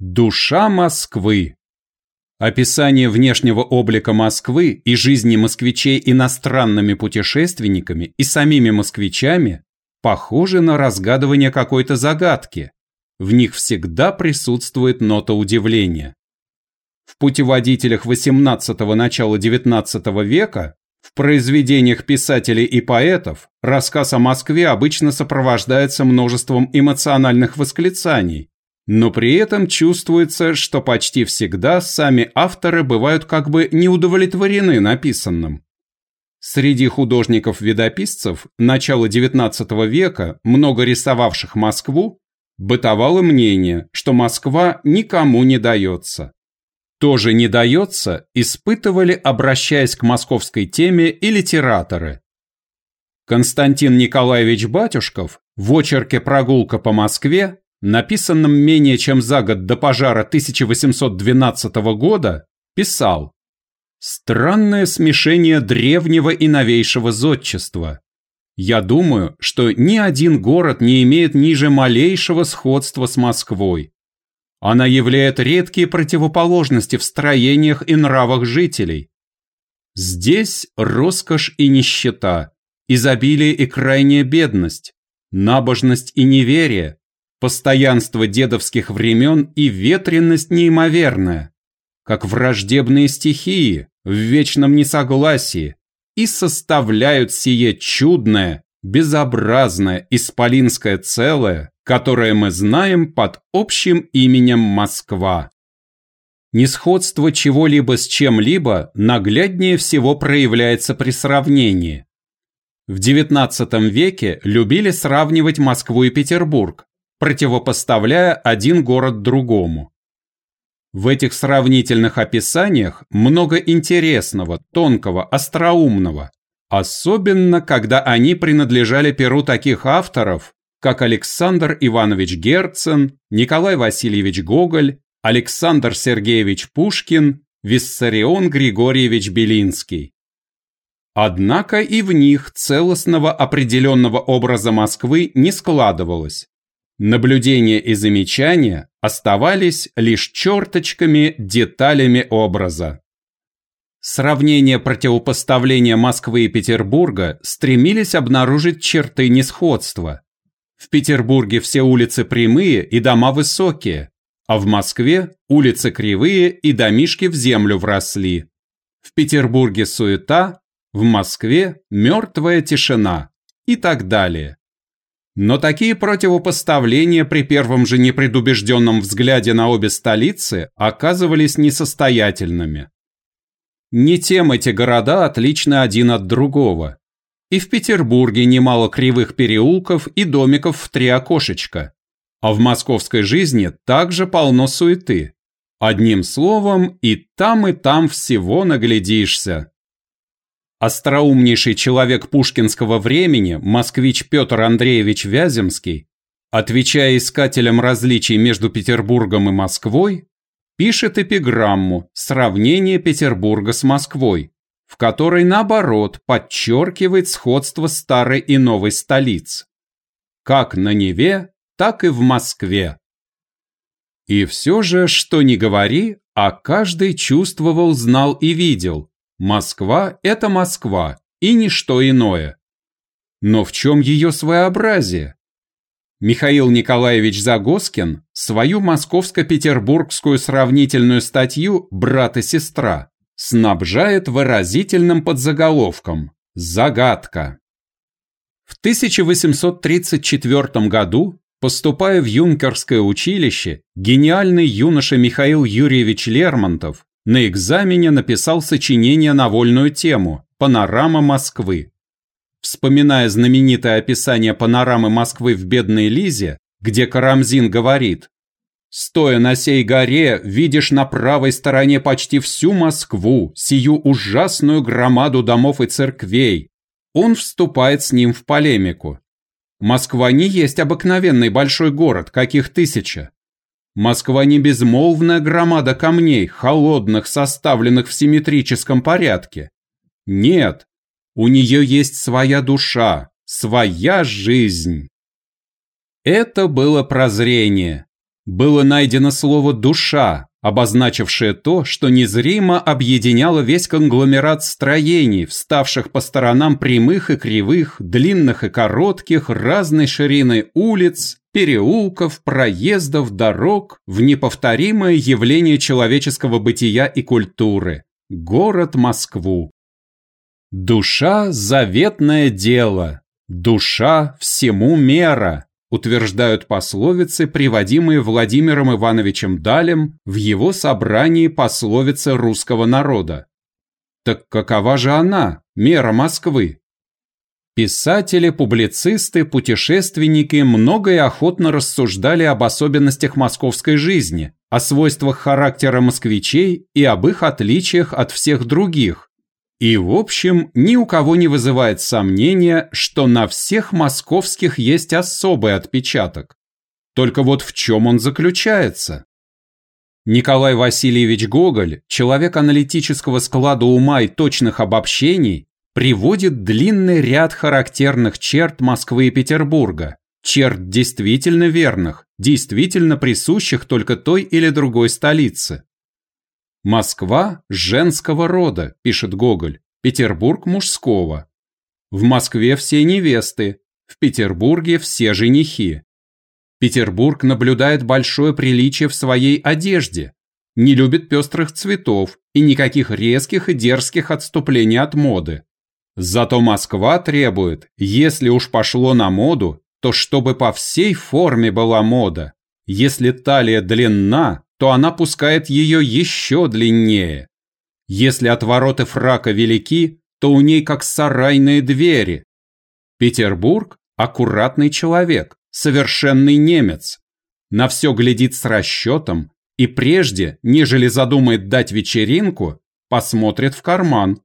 Душа Москвы. Описание внешнего облика Москвы и жизни москвичей иностранными путешественниками и самими москвичами похоже на разгадывание какой-то загадки. В них всегда присутствует нота удивления. В путеводителях XVIII – начала XIX века, в произведениях писателей и поэтов, рассказ о Москве обычно сопровождается множеством эмоциональных восклицаний, но при этом чувствуется, что почти всегда сами авторы бывают как бы не удовлетворены написанным. Среди художников-видописцев начала XIX века, много рисовавших Москву, бытовало мнение, что Москва никому не дается. Тоже не дается испытывали, обращаясь к московской теме и литераторы. Константин Николаевич Батюшков в очерке «Прогулка по Москве», написанном менее чем за год до пожара 1812 года, писал Странное смешение древнего и новейшего зодчества. Я думаю, что ни один город не имеет ниже малейшего сходства с Москвой. Она являет редкие противоположности в строениях и нравах жителей. Здесь роскошь и нищета, изобилие и крайняя бедность, набожность и неверие, постоянство дедовских времен и ветренность неимоверная как враждебные стихии в вечном несогласии и составляют сие чудное, безобразное исполинское целое, которое мы знаем под общим именем Москва. Несходство чего-либо с чем-либо нагляднее всего проявляется при сравнении. В XIX веке любили сравнивать Москву и Петербург, противопоставляя один город другому. В этих сравнительных описаниях много интересного, тонкого, остроумного, особенно когда они принадлежали перу таких авторов, как Александр Иванович Герцен, Николай Васильевич Гоголь, Александр Сергеевич Пушкин, Виссарион Григорьевич Белинский. Однако и в них целостного определенного образа Москвы не складывалось. Наблюдения и замечания оставались лишь черточками, деталями образа. Сравнение противопоставления Москвы и Петербурга стремились обнаружить черты несходства. В Петербурге все улицы прямые и дома высокие, а в Москве улицы кривые и домишки в землю вросли. В Петербурге суета, в Москве мертвая тишина и так далее. Но такие противопоставления при первом же непредубежденном взгляде на обе столицы оказывались несостоятельными. Не тем эти города отличны один от другого. И в Петербурге немало кривых переулков и домиков в три окошечка. А в московской жизни также полно суеты. Одним словом, и там, и там всего наглядишься. Остроумнейший человек пушкинского времени, москвич Петр Андреевич Вяземский, отвечая искателям различий между Петербургом и Москвой, пишет эпиграмму «Сравнение Петербурга с Москвой», в которой, наоборот, подчеркивает сходство старой и новой столиц. Как на Неве, так и в Москве. И все же, что ни говори, а каждый чувствовал, знал и видел, Москва – это Москва, и ничто иное. Но в чем ее своеобразие? Михаил Николаевич Загоскин свою московско-петербургскую сравнительную статью «Брат и сестра» снабжает выразительным подзаголовком «Загадка». В 1834 году, поступая в юнкерское училище, гениальный юноша Михаил Юрьевич Лермонтов на экзамене написал сочинение на вольную тему «Панорама Москвы». Вспоминая знаменитое описание панорамы Москвы в «Бедной Лизе», где Карамзин говорит «Стоя на сей горе, видишь на правой стороне почти всю Москву, сию ужасную громаду домов и церквей». Он вступает с ним в полемику. Москва не есть обыкновенный большой город, каких тысяча. Москва не безмолвная громада камней, холодных, составленных в симметрическом порядке. Нет, у нее есть своя душа, своя жизнь. Это было прозрение. Было найдено слово «душа», обозначившее то, что незримо объединяло весь конгломерат строений, вставших по сторонам прямых и кривых, длинных и коротких, разной ширины улиц, переулков, проездов, дорог, в неповторимое явление человеческого бытия и культуры – город Москву. Душа – заветное дело, душа – всему мера, утверждают пословицы, приводимые Владимиром Ивановичем Далем в его собрании пословицы русского народа. Так какова же она, мера Москвы? Писатели, публицисты, путешественники много и охотно рассуждали об особенностях московской жизни, о свойствах характера москвичей и об их отличиях от всех других, и, в общем, ни у кого не вызывает сомнения, что на всех московских есть особый отпечаток. Только вот в чем он заключается? Николай Васильевич Гоголь, человек аналитического склада ума и точных обобщений, приводит длинный ряд характерных черт Москвы и Петербурга, черт действительно верных, действительно присущих только той или другой столице. Москва женского рода, пишет Гоголь, Петербург мужского. В Москве все невесты, в Петербурге все женихи. Петербург наблюдает большое приличие в своей одежде, не любит пестрых цветов и никаких резких и дерзких отступлений от моды. Зато Москва требует, если уж пошло на моду, то чтобы по всей форме была мода. Если талия длинна, то она пускает ее еще длиннее. Если отвороты фрака велики, то у ней как сарайные двери. Петербург – аккуратный человек, совершенный немец. На все глядит с расчетом и прежде, нежели задумает дать вечеринку, посмотрит в карман.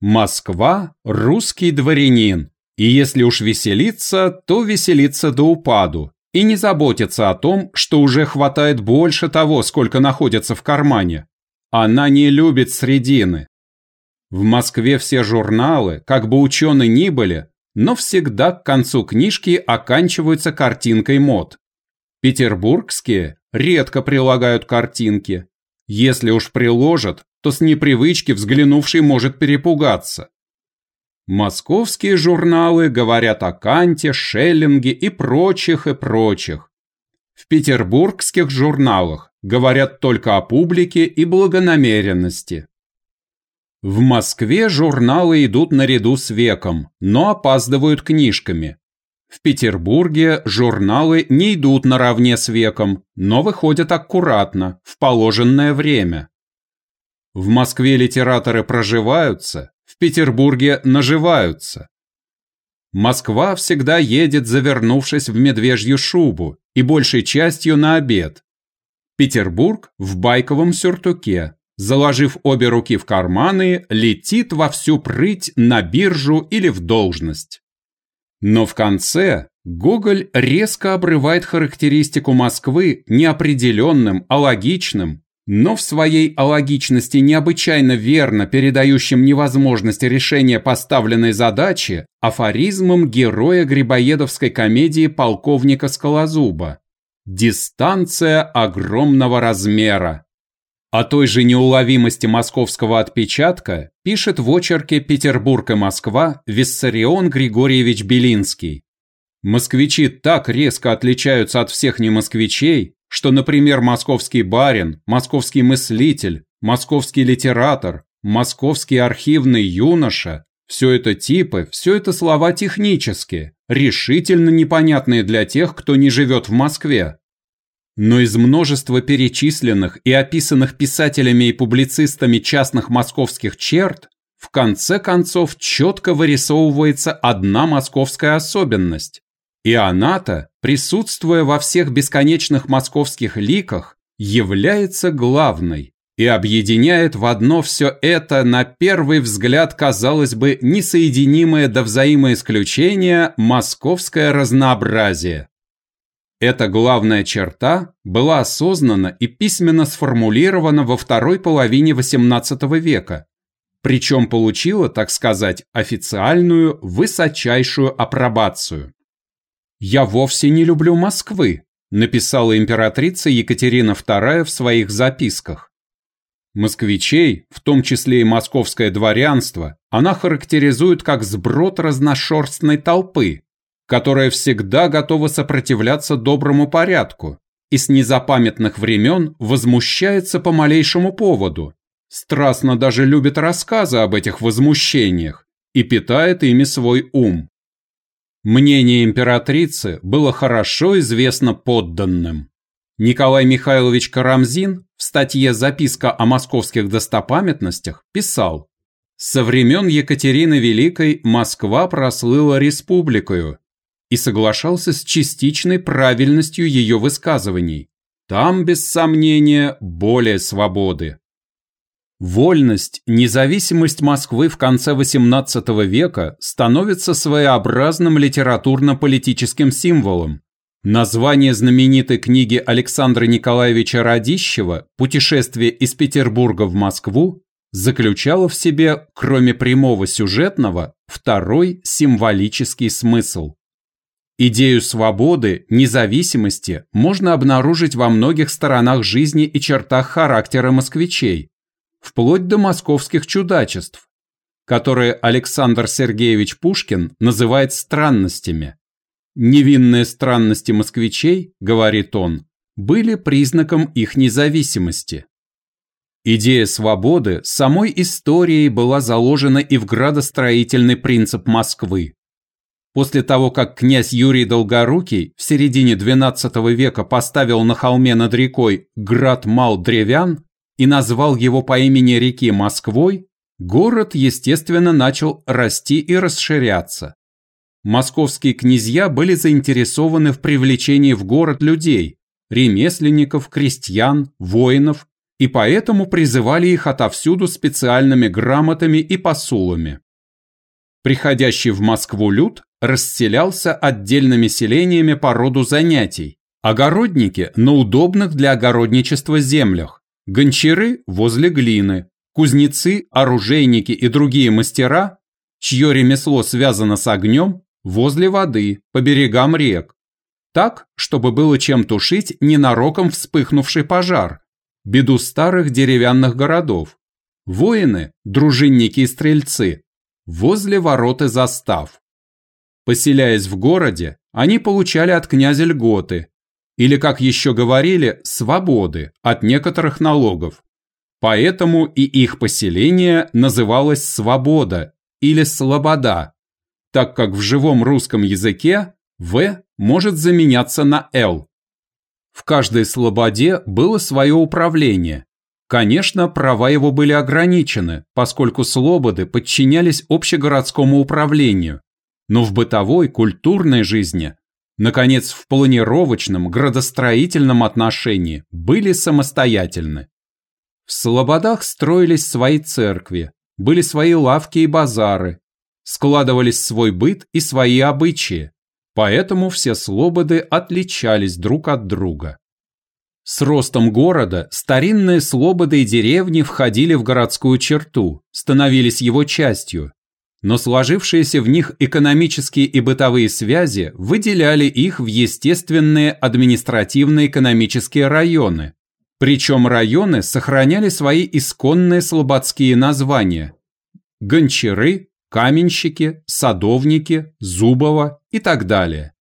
Москва – русский дворянин, и если уж веселиться, то веселиться до упаду, и не заботится о том, что уже хватает больше того, сколько находится в кармане. Она не любит средины. В Москве все журналы, как бы ученые ни были, но всегда к концу книжки оканчиваются картинкой мод. Петербургские редко прилагают картинки. Если уж приложат, то с непривычки взглянувший может перепугаться. Московские журналы говорят о Канте, Шеллинге и прочих и прочих. В петербургских журналах говорят только о публике и благонамеренности. В Москве журналы идут наряду с веком, но опаздывают книжками. В Петербурге журналы не идут наравне с веком, но выходят аккуратно, в положенное время. В Москве литераторы проживаются, Петербурге наживаются. Москва всегда едет, завернувшись в медвежью шубу, и большей частью на обед. Петербург в байковом сюртуке, заложив обе руки в карманы, летит во всю прыть на биржу или в должность. Но в конце Гоголь резко обрывает характеристику Москвы неопределенным, а логичным, но в своей алогичности необычайно верно передающим невозможность решения поставленной задачи афоризмом героя грибоедовской комедии полковника Скалозуба «Дистанция огромного размера». О той же неуловимости московского отпечатка пишет в очерке «Петербург и Москва» Виссарион Григорьевич Белинский. Москвичи так резко отличаются от всех немосквичей, что, например, московский барин, московский мыслитель, московский литератор, московский архивный юноша – все это типы, все это слова технические, решительно непонятные для тех, кто не живет в Москве. Но из множества перечисленных и описанных писателями и публицистами частных московских черт в конце концов четко вырисовывается одна московская особенность. И она-то, присутствуя во всех бесконечных московских ликах, является главной и объединяет в одно все это, на первый взгляд, казалось бы, несоединимое до взаимоисключения московское разнообразие. Эта главная черта была осознана и письменно сформулирована во второй половине XVIII века, причем получила, так сказать, официальную высочайшую апробацию. «Я вовсе не люблю Москвы», написала императрица Екатерина II в своих записках. Москвичей, в том числе и московское дворянство, она характеризует как сброд разношерстной толпы, которая всегда готова сопротивляться доброму порядку и с незапамятных времен возмущается по малейшему поводу, страстно даже любит рассказы об этих возмущениях и питает ими свой ум. Мнение императрицы было хорошо известно подданным. Николай Михайлович Карамзин в статье «Записка о московских достопамятностях» писал «Со времен Екатерины Великой Москва прослыла республикою» и соглашался с частичной правильностью ее высказываний. Там, без сомнения, более свободы. Вольность, независимость Москвы в конце XVIII века становится своеобразным литературно-политическим символом. Название знаменитой книги Александра Николаевича Радищева «Путешествие из Петербурга в Москву» заключало в себе, кроме прямого сюжетного, второй символический смысл. Идею свободы, независимости можно обнаружить во многих сторонах жизни и чертах характера москвичей, вплоть до московских чудачеств, которые Александр Сергеевич Пушкин называет странностями. Невинные странности москвичей, говорит он, были признаком их независимости. Идея свободы самой историей была заложена и в градостроительный принцип Москвы. После того, как князь Юрий Долгорукий в середине XII века поставил на холме над рекой град Мал-Древян, и назвал его по имени реки Москвой, город, естественно, начал расти и расширяться. Московские князья были заинтересованы в привлечении в город людей, ремесленников, крестьян, воинов, и поэтому призывали их отовсюду специальными грамотами и посулами. Приходящий в Москву люд расселялся отдельными селениями по роду занятий, огородники на удобных для огородничества землях, гончары возле глины, кузнецы, оружейники и другие мастера, чье ремесло связано с огнем, возле воды, по берегам рек. Так, чтобы было чем тушить ненароком вспыхнувший пожар, беду старых деревянных городов. Воины, дружинники и стрельцы, возле ворот и застав. Поселяясь в городе, они получали от князя льготы, или, как еще говорили, свободы от некоторых налогов. Поэтому и их поселение называлось «свобода» или «слобода», так как в живом русском языке «в» может заменяться на «л». В каждой слободе было свое управление. Конечно, права его были ограничены, поскольку слободы подчинялись общегородскому управлению, но в бытовой, культурной жизни наконец, в планировочном, градостроительном отношении были самостоятельны. В Слободах строились свои церкви, были свои лавки и базары, складывались свой быт и свои обычаи, поэтому все слободы отличались друг от друга. С ростом города старинные слободы и деревни входили в городскую черту, становились его частью, но сложившиеся в них экономические и бытовые связи выделяли их в естественные административно-экономические районы. Причем районы сохраняли свои исконные слободские названия – гончары, каменщики, садовники, зубово и так далее.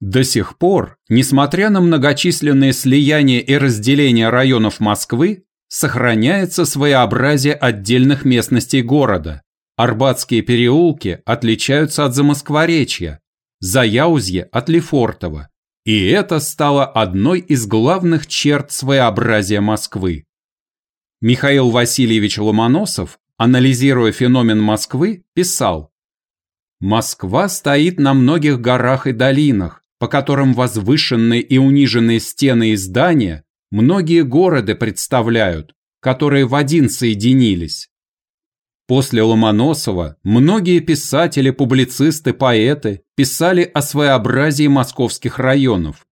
До сих пор, несмотря на многочисленные слияния и разделения районов Москвы, сохраняется своеобразие отдельных местностей города – Арбатские переулки отличаются от Замоскворечья, Заяузье от Лефортово. И это стало одной из главных черт своеобразия Москвы. Михаил Васильевич Ломоносов, анализируя феномен Москвы, писал «Москва стоит на многих горах и долинах, по которым возвышенные и униженные стены и здания многие города представляют, которые в один соединились. После Ломоносова многие писатели, публицисты, поэты писали о своеобразии московских районов.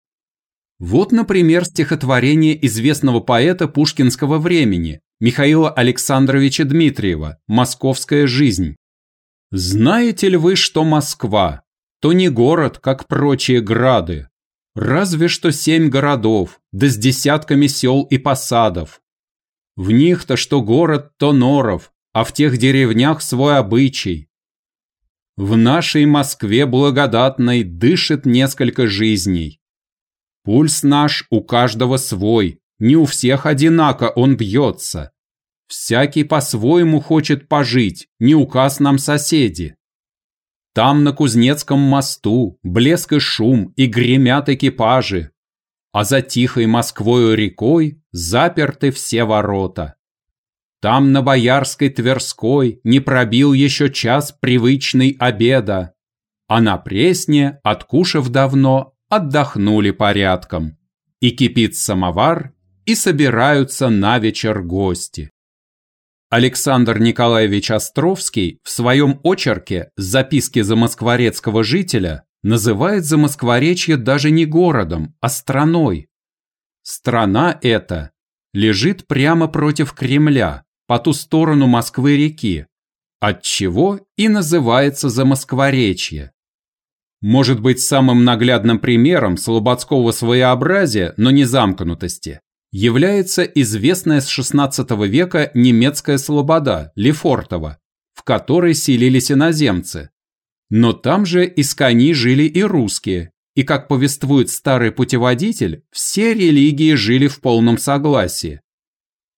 Вот, например, стихотворение известного поэта пушкинского времени Михаила Александровича Дмитриева «Московская жизнь». «Знаете ли вы, что Москва? То не город, как прочие грады. Разве что семь городов, да с десятками сел и посадов. В них-то что город, то норов, а в тех деревнях свой обычай. В нашей Москве благодатной дышит несколько жизней. Пульс наш у каждого свой, не у всех одинако он бьется. Всякий по-своему хочет пожить, не указ нам соседи. Там на Кузнецком мосту блеск и шум и гремят экипажи, а за тихой Москвою рекой заперты все ворота. Там на Боярской Тверской не пробил еще час привычный обеда, а на Пресне, откушав давно, отдохнули порядком. И кипит самовар, и собираются на вечер гости. Александр Николаевич Островский в своем очерке «Записки замоскворецкого жителя» называет Замоскворечье даже не городом, а страной. Страна эта лежит прямо против Кремля, по ту сторону Москвы-реки, отчего и называется Замоскворечье. Может быть самым наглядным примером слободского своеобразия, но не замкнутости, является известная с XVI века немецкая слобода Лефортово, в которой селились иноземцы. Но там же из кони жили и русские, и, как повествует старый путеводитель, все религии жили в полном согласии.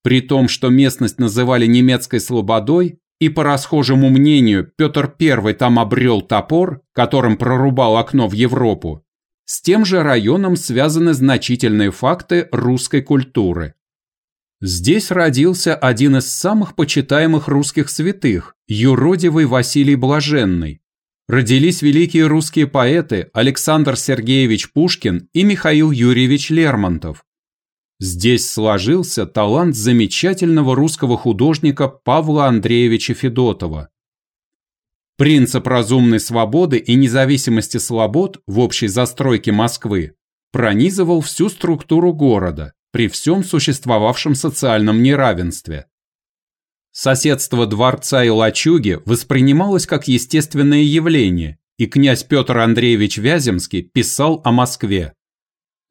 При том, что местность называли немецкой слободой, и по расхожему мнению Петр I там обрел топор, которым прорубал окно в Европу, с тем же районом связаны значительные факты русской культуры. Здесь родился один из самых почитаемых русских святых, юродивый Василий Блаженный. Родились великие русские поэты Александр Сергеевич Пушкин и Михаил Юрьевич Лермонтов. Здесь сложился талант замечательного русского художника Павла Андреевича Федотова. Принцип разумной свободы и независимости слобод в общей застройке Москвы пронизывал всю структуру города при всем существовавшем социальном неравенстве. Соседство дворца и лачуги воспринималось как естественное явление, и князь Петр Андреевич Вяземский писал о Москве.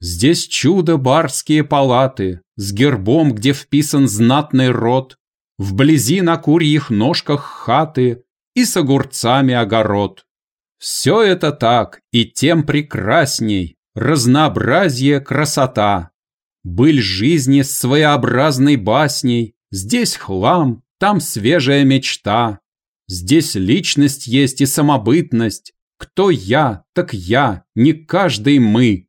«Здесь чудо барские палаты, с гербом, где вписан знатный род, вблизи на курьих ножках хаты, и с огурцами огород. Все это так, и тем прекрасней, разнообразие красота. Быль жизни с своеобразной басней, здесь хлам, там свежая мечта. Здесь личность есть и самобытность. Кто я, так я, не каждый мы.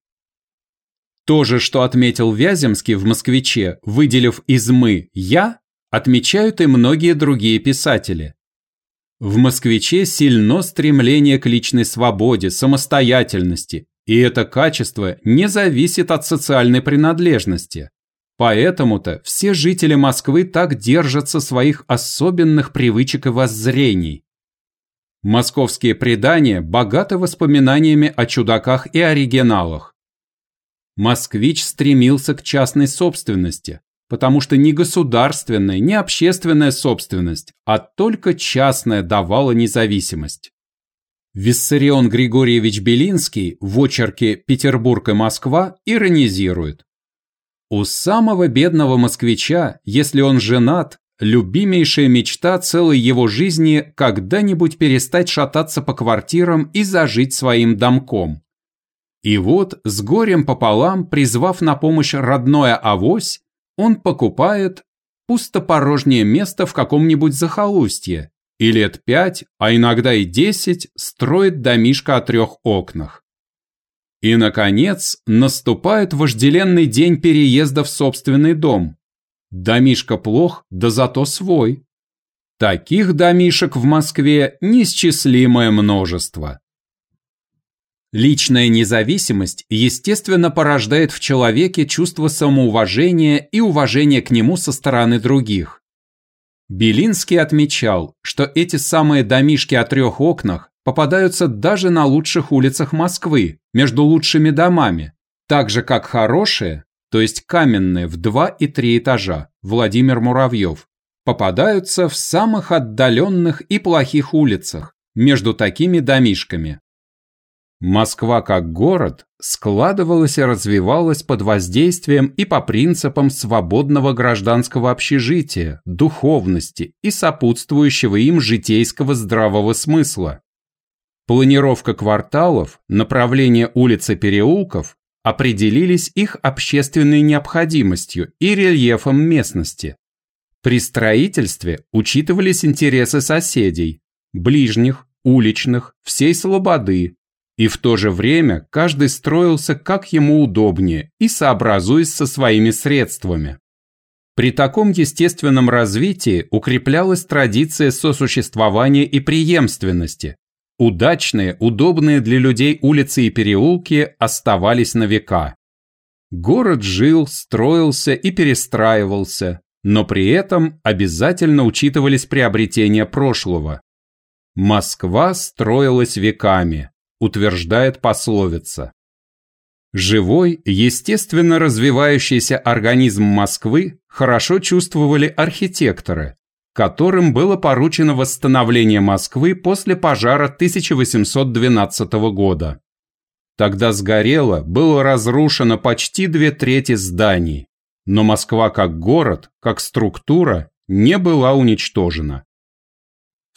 То же, что отметил Вяземский в «Москвиче», выделив из «мы» «я», отмечают и многие другие писатели. В москвиче сильно стремление к личной свободе, самостоятельности, и это качество не зависит от социальной принадлежности. Поэтому-то все жители Москвы так держатся своих особенных привычек и воззрений. Московские предания богаты воспоминаниями о чудаках и оригиналах. Москвич стремился к частной собственности, потому что ни государственная, ни общественная собственность, а только частная давала независимость. Виссарион Григорьевич Белинский в очерке «Петербург и Москва» иронизирует. У самого бедного москвича, если он женат, любимейшая мечта целой его жизни когда-нибудь перестать шататься по квартирам и зажить своим домком. И вот, с горем пополам, призвав на помощь родное авось, он покупает пустопорожнее место в каком-нибудь захолустье и лет пять, а иногда и десять строит домишко о трех окнах. И, наконец, наступает вожделенный день переезда в собственный дом. Домишко плох, да зато свой. Таких домишек в Москве неисчислимое множество. Личная независимость, естественно, порождает в человеке чувство самоуважения и уважения к нему со стороны других. Белинский отмечал, что эти самые домишки о трех окнах попадаются даже на лучших улицах Москвы, между лучшими домами, так же как хорошие, то есть каменные в два и три этажа, Владимир Муравьев, попадаются в самых отдаленных и плохих улицах, между такими домишками. Москва как город складывалась и развивалась под воздействием и по принципам свободного гражданского общежития, духовности и сопутствующего им житейского здравого смысла. Планировка кварталов, направление улиц и переулков определились их общественной необходимостью и рельефом местности. При строительстве учитывались интересы соседей, ближних, уличных, всей слободы, и в то же время каждый строился как ему удобнее и сообразуясь со своими средствами. При таком естественном развитии укреплялась традиция сосуществования и преемственности, Удачные, удобные для людей улицы и переулки оставались на века. Город жил, строился и перестраивался, но при этом обязательно учитывались приобретения прошлого. Москва строилась веками, утверждает пословица. Живой, естественно развивающийся организм Москвы хорошо чувствовали архитекторы, которым было поручено восстановление Москвы после пожара 1812 года. Тогда сгорело, было разрушено почти две трети зданий, но Москва как город, как структура не была уничтожена.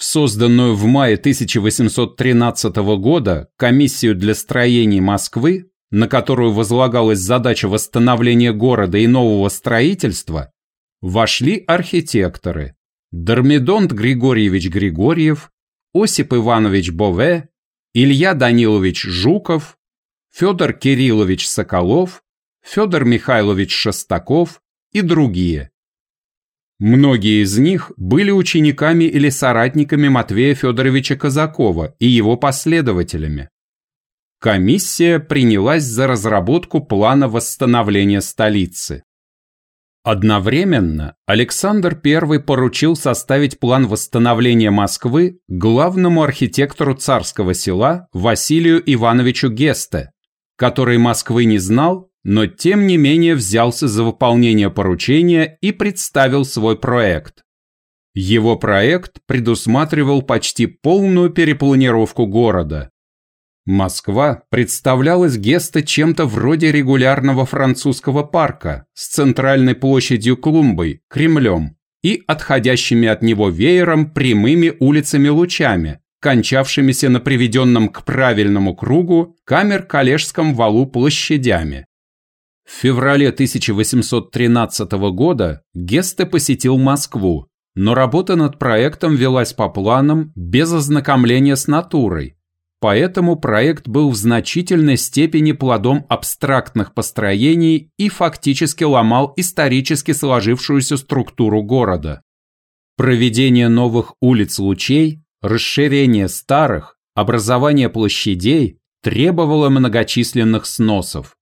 В созданную в мае 1813 года комиссию для строений Москвы, на которую возлагалась задача восстановления города и нового строительства, вошли архитекторы, Дормидонт Григорьевич Григорьев, Осип Иванович Бове, Илья Данилович Жуков, Федор Кириллович Соколов, Федор Михайлович Шестаков и другие. Многие из них были учениками или соратниками Матвея Федоровича Казакова и его последователями. Комиссия принялась за разработку плана восстановления столицы. Одновременно Александр I поручил составить план восстановления Москвы главному архитектору царского села Василию Ивановичу Гесте, который Москвы не знал, но тем не менее взялся за выполнение поручения и представил свой проект. Его проект предусматривал почти полную перепланировку города, Москва представлялась Геста чем-то вроде регулярного французского парка с центральной площадью Клумбой, Кремлем и отходящими от него веером прямыми улицами-лучами, кончавшимися на приведенном к правильному кругу камер-калежском валу площадями. В феврале 1813 года Гесте посетил Москву, но работа над проектом велась по планам без ознакомления с натурой, Поэтому проект был в значительной степени плодом абстрактных построений и фактически ломал исторически сложившуюся структуру города. Проведение новых улиц лучей, расширение старых, образование площадей требовало многочисленных сносов.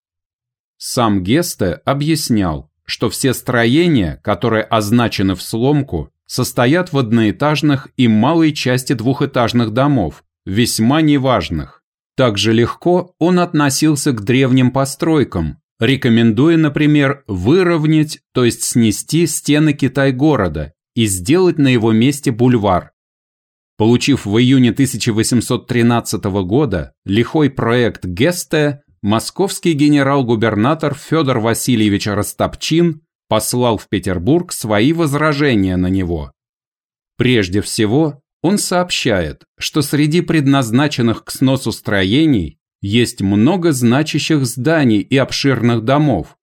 Сам Гесте объяснял, что все строения, которые означены в сломку, состоят в одноэтажных и малой части двухэтажных домов, весьма неважных. Также легко он относился к древним постройкам, рекомендуя, например, выровнять, то есть снести стены Китай-города и сделать на его месте бульвар. Получив в июне 1813 года лихой проект Гесте, московский генерал-губернатор Федор Васильевич Растопчин послал в Петербург свои возражения на него. Прежде всего, он сообщает, что среди предназначенных к сносу строений есть много значащих зданий и обширных домов.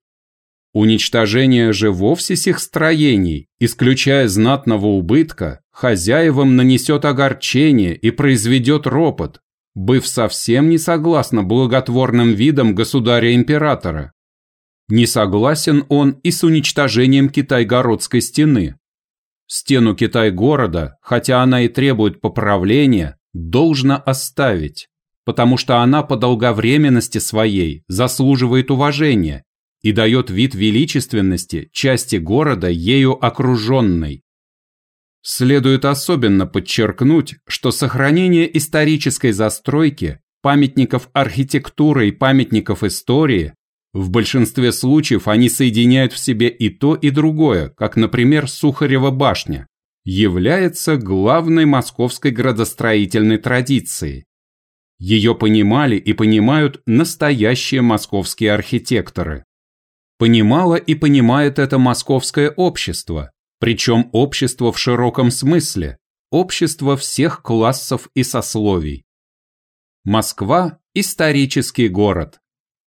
Уничтожение же вовсе сих строений, исключая знатного убытка, хозяевам нанесет огорчение и произведет ропот, быв совсем не согласно благотворным видам государя-императора. Не согласен он и с уничтожением Китай-городской стены, Стену Китай-города, хотя она и требует поправления, должно оставить, потому что она по долговременности своей заслуживает уважения и дает вид величественности части города ею окруженной. Следует особенно подчеркнуть, что сохранение исторической застройки, памятников архитектуры и памятников истории в большинстве случаев они соединяют в себе и то, и другое, как, например, Сухарева башня, является главной московской градостроительной традицией. Ее понимали и понимают настоящие московские архитекторы. Понимало и понимает это московское общество, причем общество в широком смысле, общество всех классов и сословий. Москва – исторический город.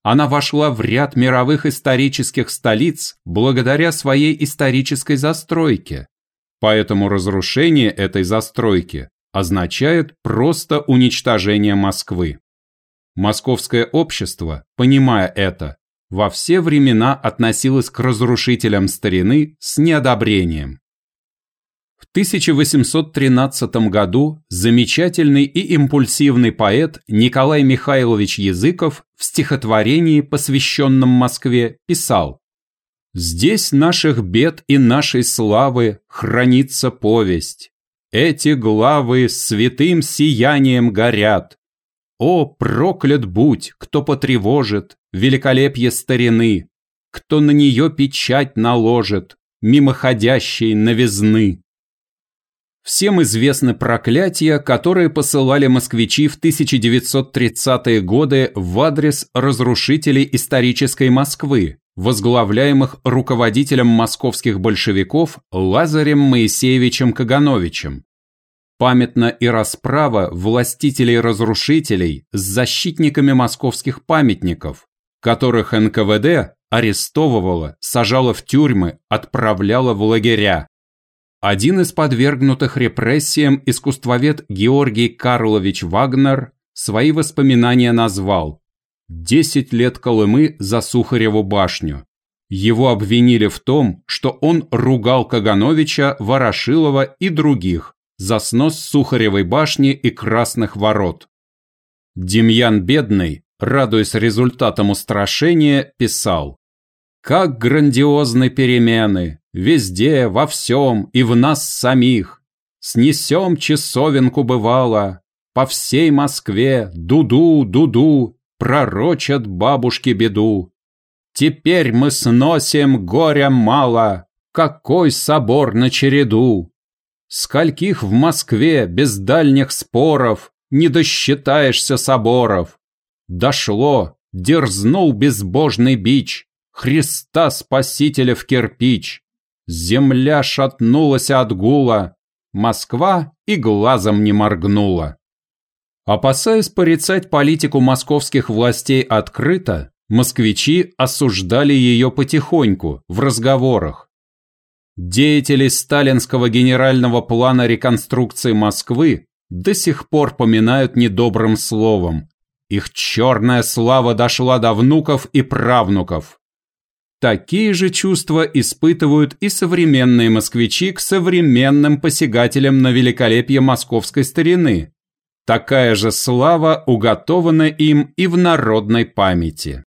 Она вошла в ряд мировых исторических столиц благодаря своей исторической застройке. Поэтому разрушение этой застройки означает просто уничтожение Москвы. Московское общество, понимая это, во все времена относилось к разрушителям старины с неодобрением. В 1813 году замечательный и импульсивный поэт Николай Михайлович Языков в стихотворении, посвященном Москве, писал «Здесь наших бед и нашей славы хранится повесть. Эти главы святым сиянием горят. О, проклят будь, кто потревожит великолепие старины, кто на нее печать наложит, мимоходящей новизны. Всем известны проклятия, которые посылали москвичи в 1930-е годы в адрес разрушителей исторической Москвы, возглавляемых руководителем московских большевиков Лазарем Моисеевичем Кагановичем. Памятна и расправа властителей-разрушителей с защитниками московских памятников, которых НКВД арестовывала, сажала в тюрьмы, отправляла в лагеря. Один из подвергнутых репрессиям искусствовед Георгий Карлович Вагнер свои воспоминания назвал «Десять лет Колымы за Сухареву башню». Его обвинили в том, что он ругал Кагановича, Ворошилова и других за снос Сухаревой башни и Красных ворот. Демьян Бедный, радуясь результатам устрашения, писал «Как грандиозны перемены! Везде, во всем и в нас самих! Снесем часовенку бывало, по всей Москве дуду, дуду, пророчат бабушки беду. Теперь мы сносим горя мало, какой собор на череду! Скольких в Москве без дальних споров не досчитаешься соборов? Дошло, дерзнул безбожный бич, Христа Спасителя в кирпич. Земля шатнулась от гула, Москва и глазом не моргнула. Опасаясь порицать политику московских властей открыто, москвичи осуждали ее потихоньку, в разговорах. Деятели сталинского генерального плана реконструкции Москвы до сих пор поминают недобрым словом. Их черная слава дошла до внуков и правнуков. Такие же чувства испытывают и современные москвичи к современным посягателям на великолепие московской старины. Такая же слава уготована им и в народной памяти.